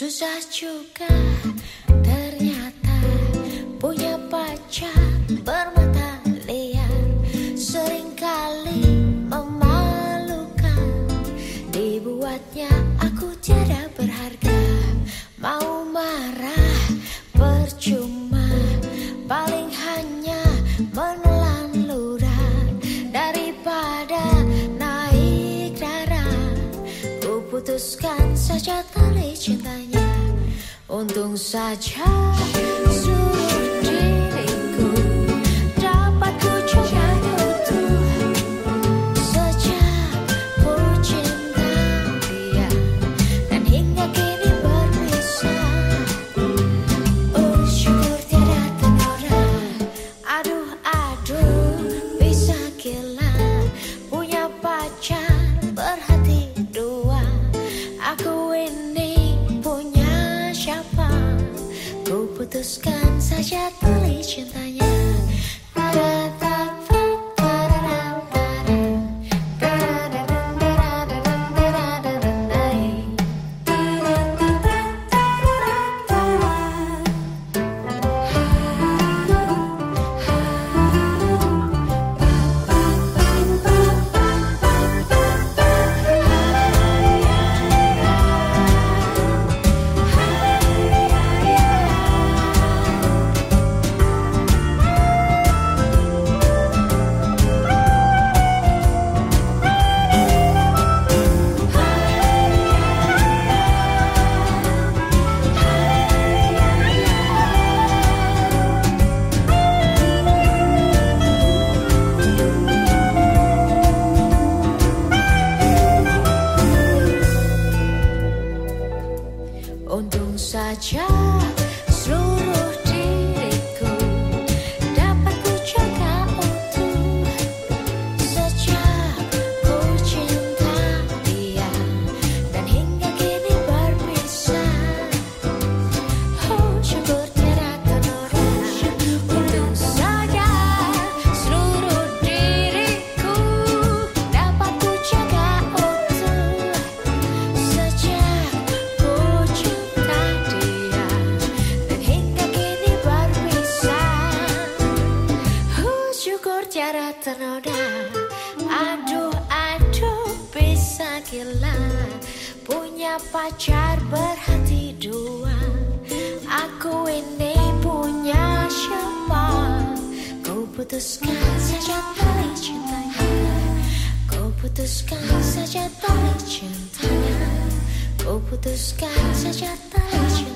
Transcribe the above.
Susah juga ternyata punya pacar putuskan saja tali cintanya. Untung saja putuskan saja tali cintanya Untung tiada tenoda. Aduh aduh bisa gila punya pacar berhati dua. Aku ini punya siapa? Ku putuskan saja tali cintanya. Ku putuskan saja tali cintanya. Ku putuskan saja tali